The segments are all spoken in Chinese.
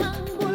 Hạnh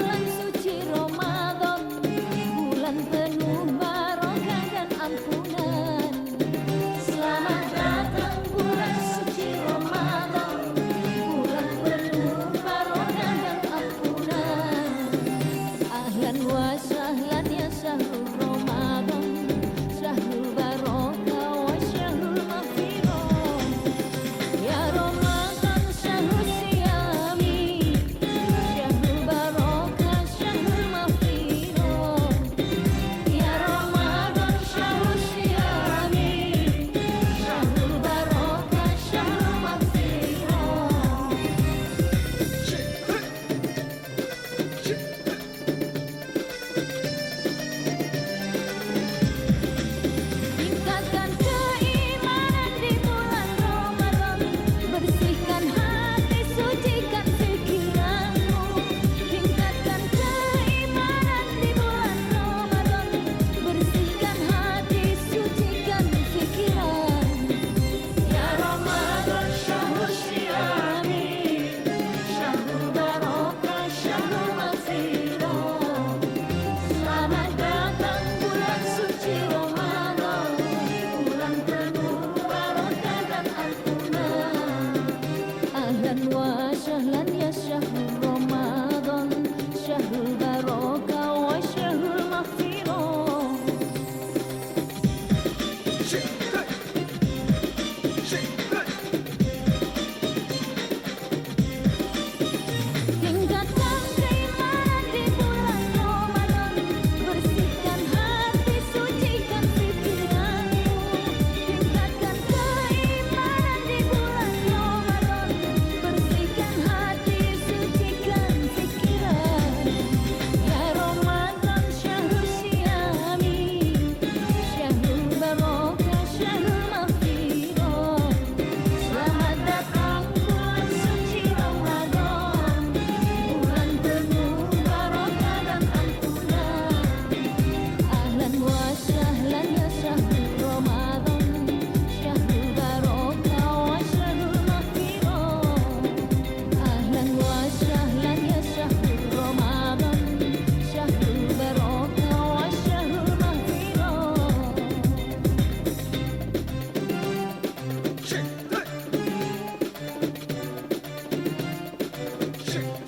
Sure.